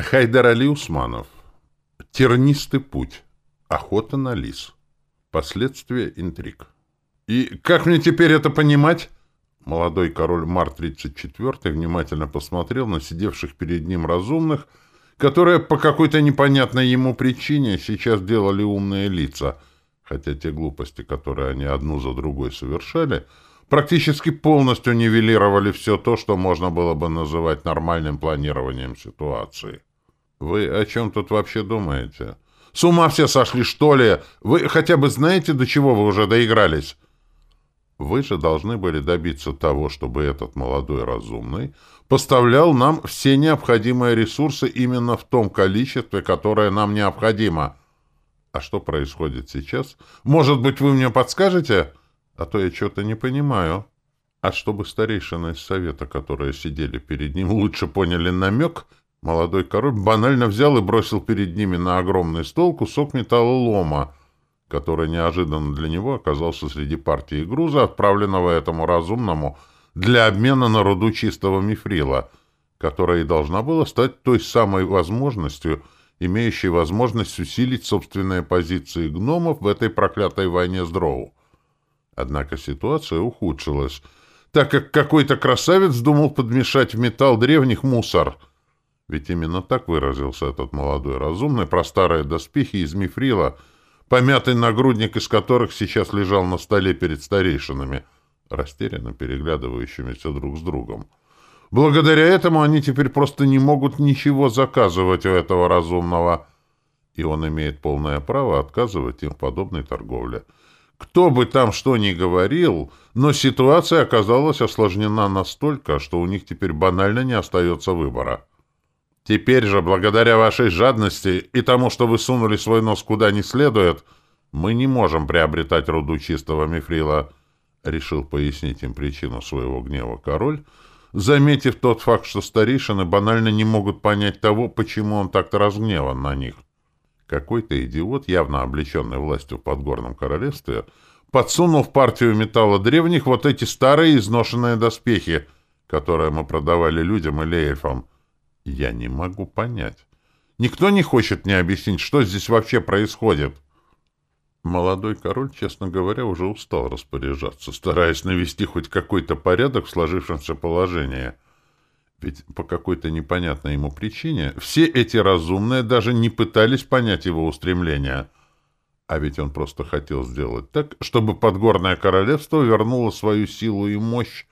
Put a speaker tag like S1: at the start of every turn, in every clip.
S1: Хайдар Али Усманов. Тернистый путь. Охота на лис. Последствия интриг. И как мне теперь это понимать? Молодой король Мар-34 внимательно посмотрел на сидевших перед ним разумных, которые по какой-то непонятной ему причине сейчас делали умные лица, хотя те глупости, которые они одну за другой совершали, практически полностью нивелировали все то, что можно было бы называть нормальным планированием ситуации. Вы о чем тут вообще думаете? С ума все сошли, что ли? Вы хотя бы знаете, до чего вы уже доигрались? Вы же должны были добиться того, чтобы этот молодой разумный поставлял нам все необходимые ресурсы именно в том количестве, которое нам необходимо. А что происходит сейчас? Может быть, вы мне подскажете? А то я что-то не понимаю. А чтобы старейшины из совета, которые сидели перед ним, лучше поняли намек — Молодой король банально взял и бросил перед ними на огромный стол кусок металлолома, который неожиданно для него оказался среди партии груза, отправленного этому разумному для обмена на руду чистого мифрила, которая и должна была стать той самой возможностью, имеющей возможность усилить собственные позиции гномов в этой проклятой войне с дроу. Однако ситуация ухудшилась, так как какой-то красавец думал подмешать в металл древних мусор — ведь именно так выразился этот молодой разумный про старые доспехи из мифрила, помятый нагрудник из которых сейчас лежал на столе перед старейшинами, растерянно переглядывающимися друг с другом. Благодаря этому они теперь просто не могут ничего заказывать у этого разумного, и он имеет полное право отказывать им в подобной торговле. Кто бы там что ни говорил, но ситуация оказалась осложнена настолько, что у них теперь банально не остается выбора. Теперь же, благодаря вашей жадности и тому, что вы сунули свой нос куда не следует, мы не можем приобретать руду чистого мифрила, — решил пояснить им причину своего гнева король, заметив тот факт, что старейшины банально не могут понять того, почему он так-то разгневан на них. Какой-то идиот, явно облеченный властью в подгорном королевстве, подсунул в партию металла древних вот эти старые изношенные доспехи, которые мы продавали людям или эльфам, — я не могу понять. Никто не хочет мне объяснить, что здесь вообще происходит. Молодой король, честно говоря, уже устал распоряжаться, стараясь навести хоть какой-то порядок в сложившемся положении. Ведь по какой-то непонятной ему причине все эти разумные даже не пытались понять его устремления. А ведь он просто хотел сделать так, чтобы подгорное королевство вернуло свою силу и мощь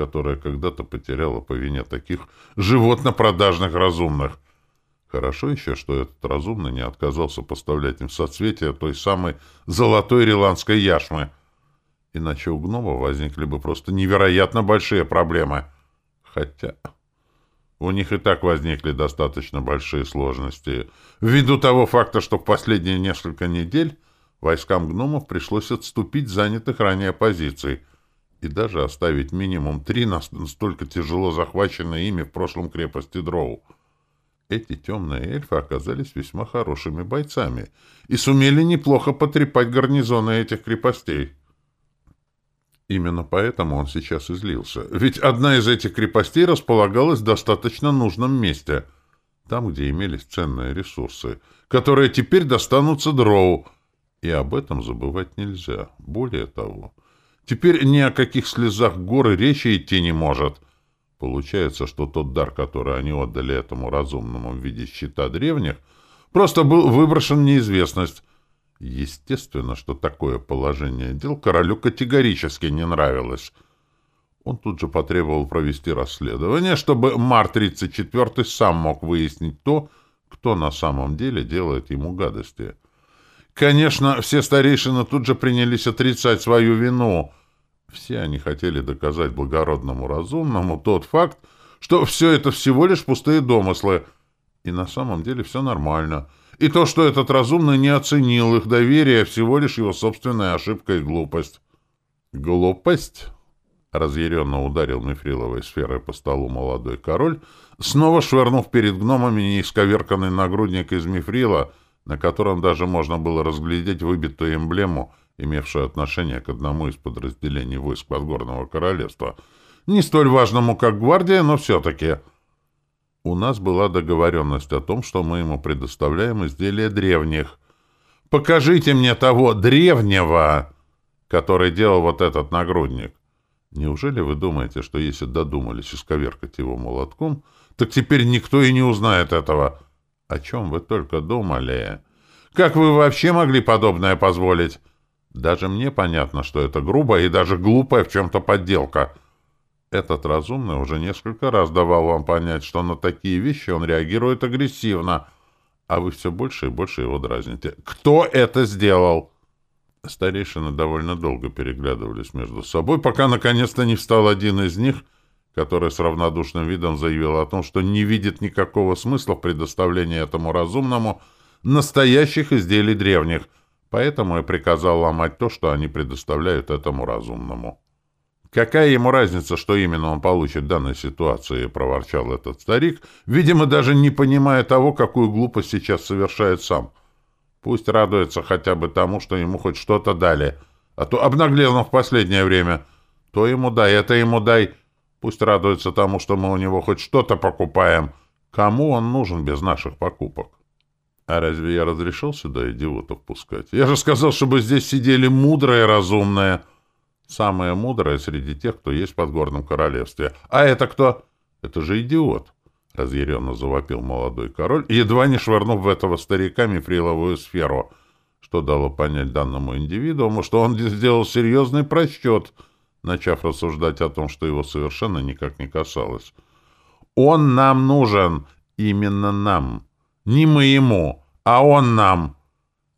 S1: которая когда-то потеряла по вине таких животно-продажных разумных. Хорошо еще, что этот разумный не отказался поставлять им соцветия той самой золотой риландской яшмы. Иначе у гнома возникли бы просто невероятно большие проблемы. Хотя... У них и так возникли достаточно большие сложности. Ввиду того факта, что в последние несколько недель войскам гномов пришлось отступить занятых ранее позиций — и даже оставить минимум три настолько тяжело захваченные ими в прошлом крепости Дроу. Эти темные эльфы оказались весьма хорошими бойцами и сумели неплохо потрепать гарнизоны этих крепостей. Именно поэтому он сейчас излился. Ведь одна из этих крепостей располагалась в достаточно нужном месте, там, где имелись ценные ресурсы, которые теперь достанутся дроу. И об этом забывать нельзя. Более того, Теперь ни о каких слезах горы речи идти не может. Получается, что тот дар, который они отдали этому разумному в виде щита древних, просто был выброшен в неизвестность. Естественно, что такое положение дел королю категорически не нравилось. Он тут же потребовал провести расследование, чтобы Мар-34 сам мог выяснить то, кто на самом деле делает ему гадости. Конечно, все старейшины тут же принялись отрицать свою вину. Все они хотели доказать благородному разумному тот факт, что все это всего лишь пустые домыслы, и на самом деле все нормально. И то, что этот разумный не оценил их доверие, всего лишь его собственная ошибка и глупость. «Глупость?» — разъяренно ударил мифриловой сферой по столу молодой король, снова швырнув перед гномами неисковерканный нагрудник из мифрила — на котором даже можно было разглядеть выбитую эмблему, имевшую отношение к одному из подразделений войск Подгорного Королевства. Не столь важному, как гвардия, но все-таки. У нас была договоренность о том, что мы ему предоставляем изделия древних. Покажите мне того древнего, который делал вот этот нагрудник. Неужели вы думаете, что если додумались исковеркать его молотком, так теперь никто и не узнает этого? О чем вы только думали? Как вы вообще могли подобное позволить? Даже мне понятно, что это грубо и даже глупая в чем-то подделка. Этот разумный уже несколько раз давал вам понять, что на такие вещи он реагирует агрессивно, а вы все больше и больше его дразните. Кто это сделал? Старейшины довольно долго переглядывались между собой, пока наконец-то не встал один из них, который с равнодушным видом заявил о том, что не видит никакого смысла в предоставлении этому разумному настоящих изделий древних, поэтому и приказал ломать то, что они предоставляют этому разумному. «Какая ему разница, что именно он получит в данной ситуации?» — проворчал этот старик, видимо, даже не понимая того, какую глупость сейчас совершает сам — Пусть радуется хотя бы тому, что ему хоть что-то дали. А то обнаглел он в последнее время. То ему дай, это ему дай. Пусть радуется тому, что мы у него хоть что-то покупаем. Кому он нужен без наших покупок? А разве я разрешил сюда идиотов пускать? Я же сказал, чтобы здесь сидели мудрые, разумные. Самые мудрые среди тех, кто есть в Подгорном Королевстве. А это кто? Это же идиот. — разъяренно завопил молодой король, едва не швырнув в этого старика мифриловую сферу, что дало понять данному индивидууму, что он сделал серьезный просчет, начав рассуждать о том, что его совершенно никак не касалось. «Он нам нужен! Именно нам! Не мы ему, а он нам!»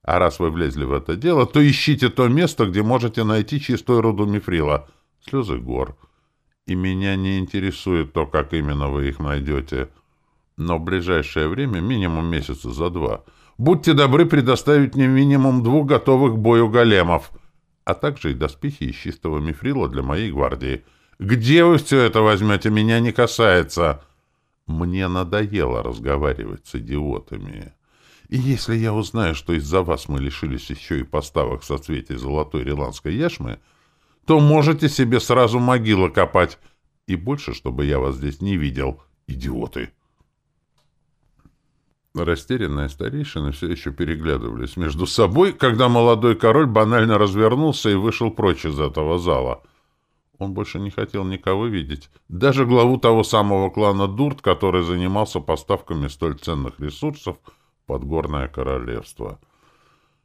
S1: А раз вы влезли в это дело, то ищите то место, где можете найти чистую руду мифрила. Слезы гор и меня не интересует то, как именно вы их найдете. Но в ближайшее время, минимум месяца за два, будьте добры предоставить мне минимум двух готовых к бою големов, а также и доспехи из чистого мифрила для моей гвардии. Где вы все это возьмете, меня не касается. Мне надоело разговаривать с идиотами. И если я узнаю, что из-за вас мы лишились еще и поставок со соцветий золотой риландской яшмы, то можете себе сразу могилы копать. И больше, чтобы я вас здесь не видел, идиоты. Растерянные старейшины все еще переглядывались между собой, когда молодой король банально развернулся и вышел прочь из этого зала. Он больше не хотел никого видеть, даже главу того самого клана Дурт, который занимался поставками столь ценных ресурсов в Подгорное Королевство. —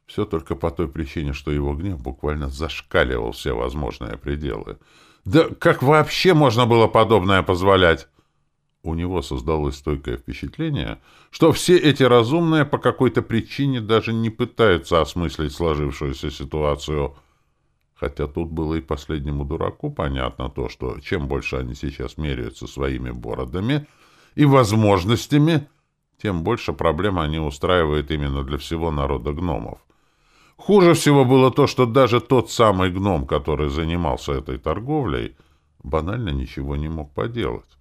S1: все только по той причине, что его гнев буквально зашкаливал все возможные пределы. Да как вообще можно было подобное позволять? У него создалось стойкое впечатление, что все эти разумные по какой-то причине даже не пытаются осмыслить сложившуюся ситуацию. Хотя тут было и последнему дураку понятно то, что чем больше они сейчас меряются своими бородами и возможностями, тем больше проблем они устраивают именно для всего народа гномов. Хуже всего было то, что даже тот самый гном, который занимался этой торговлей, банально ничего не мог поделать.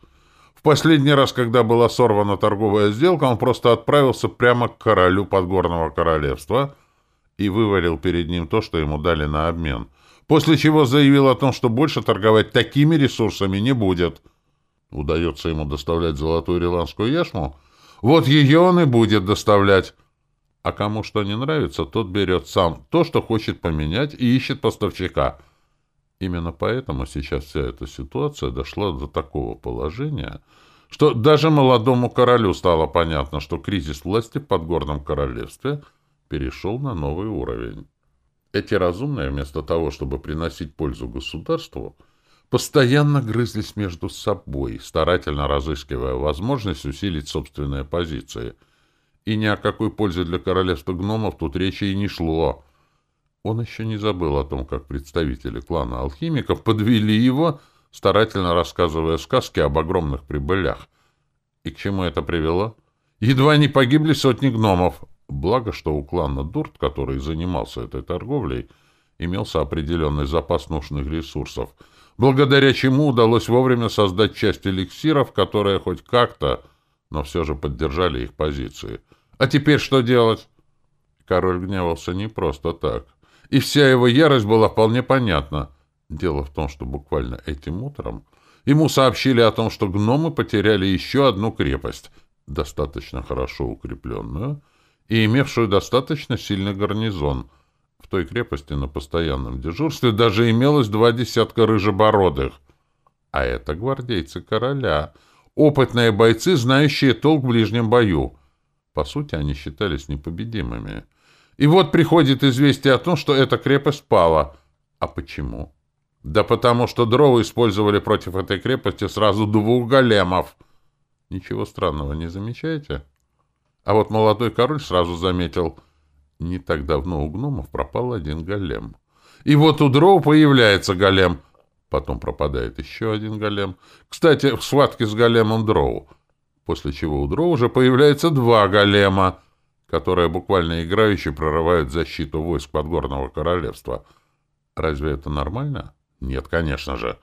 S1: В последний раз, когда была сорвана торговая сделка, он просто отправился прямо к королю Подгорного королевства и вывалил перед ним то, что ему дали на обмен, после чего заявил о том, что больше торговать такими ресурсами не будет. Удается ему доставлять золотую риландскую яшму? Вот ее он и будет доставлять. А кому что не нравится, тот берет сам то, что хочет поменять, и ищет поставщика. Именно поэтому сейчас вся эта ситуация дошла до такого положения, что даже молодому королю стало понятно, что кризис власти в Подгорном королевстве перешел на новый уровень. Эти разумные, вместо того, чтобы приносить пользу государству, постоянно грызлись между собой, старательно разыскивая возможность усилить собственные позиции – и ни о какой пользе для королевства гномов тут речи и не шло. Он еще не забыл о том, как представители клана алхимиков подвели его, старательно рассказывая сказки об огромных прибылях. И к чему это привело? Едва не погибли сотни гномов. Благо, что у клана Дурт, который занимался этой торговлей, имелся определенный запас нужных ресурсов, благодаря чему удалось вовремя создать часть эликсиров, которые хоть как-то, но все же поддержали их позиции. А теперь что делать? Король гневался не просто так. И вся его ярость была вполне понятна. Дело в том, что буквально этим утром Ему сообщили о том, что гномы потеряли еще одну крепость, достаточно хорошо укрепленную и имевшую достаточно сильный гарнизон. В той крепости на постоянном дежурстве даже имелось два десятка рыжебородых. А это гвардейцы короля, опытные бойцы, знающие толк в ближнем бою. По сути, они считались непобедимыми. И вот приходит известие о том, что эта крепость пала. А почему? Да потому что дроу использовали против этой крепости сразу двух големов. Ничего странного не замечаете? А вот молодой король сразу заметил. Не так давно у гномов пропал один голем. И вот у дроу появляется голем. Потом пропадает еще один голем. Кстати, в схватке с големом дроу. После чего у дроу уже появляется два голема, которые буквально играючи прорывают защиту войск Подгорного королевства. Разве это нормально? Нет, конечно же.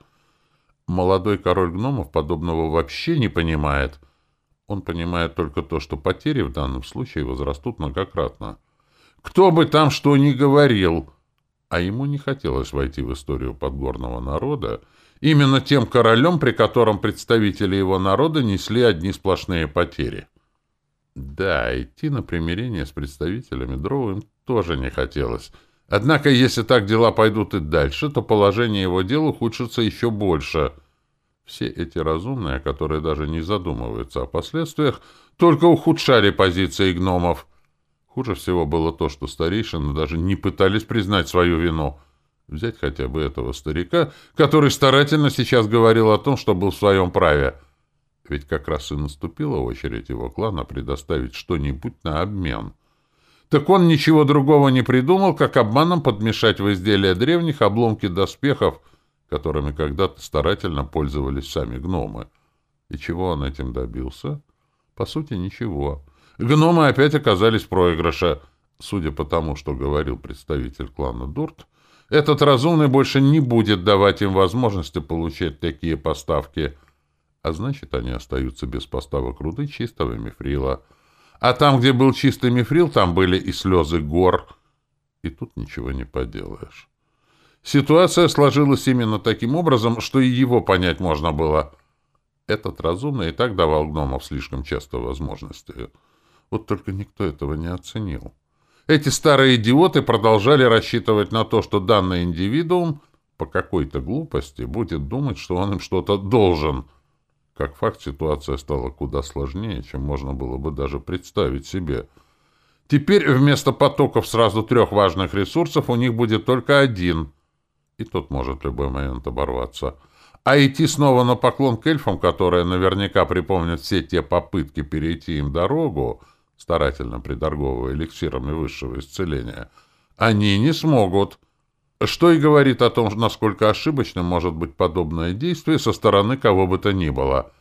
S1: Молодой король гномов подобного вообще не понимает. Он понимает только то, что потери в данном случае возрастут многократно. Кто бы там что ни говорил, а ему не хотелось войти в историю подгорного народа именно тем королем, при котором представители его народа несли одни сплошные потери. Да, идти на примирение с представителями Дроу тоже не хотелось. Однако, если так дела пойдут и дальше, то положение его дел ухудшится еще больше. Все эти разумные, которые даже не задумываются о последствиях, только ухудшали позиции гномов. Хуже всего было то, что старейшины даже не пытались признать свою вину. Взять хотя бы этого старика, который старательно сейчас говорил о том, что был в своем праве. Ведь как раз и наступила очередь его клана предоставить что-нибудь на обмен — так он ничего другого не придумал, как обманом подмешать в изделия древних обломки доспехов, которыми когда-то старательно пользовались сами гномы. И чего он этим добился? По сути, ничего. Гномы опять оказались в проигрыше. Судя по тому, что говорил представитель клана Дурт, этот разумный больше не будет давать им возможности получать такие поставки, а значит, они остаются без поставок руды чистого мифрила — а там, где был чистый мифрил, там были и слезы гор. И тут ничего не поделаешь. Ситуация сложилась именно таким образом, что и его понять можно было. Этот разумный и так давал гномов слишком часто возможности. Вот только никто этого не оценил. Эти старые идиоты продолжали рассчитывать на то, что данный индивидуум по какой-то глупости будет думать, что он им что-то должен — как факт, ситуация стала куда сложнее, чем можно было бы даже представить себе. Теперь вместо потоков сразу трех важных ресурсов у них будет только один, и тот может в любой момент оборваться. А идти снова на поклон к эльфам, которые наверняка припомнят все те попытки перейти им дорогу, старательно приторговывая эликсирами высшего исцеления, они не смогут. Что и говорит о том, насколько ошибочным может быть подобное действие со стороны кого бы то ни было.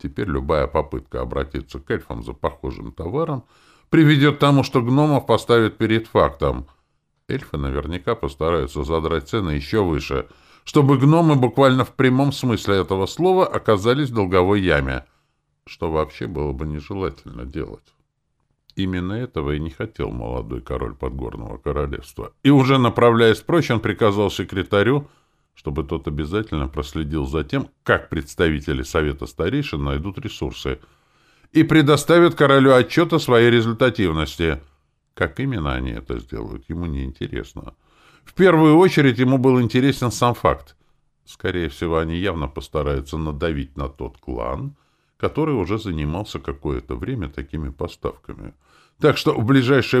S1: Теперь любая попытка обратиться к эльфам за похожим товаром приведет к тому, что гномов поставят перед фактом. Эльфы наверняка постараются задрать цены еще выше, чтобы гномы буквально в прямом смысле этого слова оказались в долговой яме, что вообще было бы нежелательно делать. Именно этого и не хотел молодой король Подгорного королевства. И уже направляясь прочь, он приказал секретарю, чтобы тот обязательно проследил за тем, как представители Совета Старейшин найдут ресурсы и предоставят королю отчет о своей результативности. Как именно они это сделают, ему не интересно. В первую очередь ему был интересен сам факт. Скорее всего, они явно постараются надавить на тот клан, который уже занимался какое-то время такими поставками. Так что в ближайшее время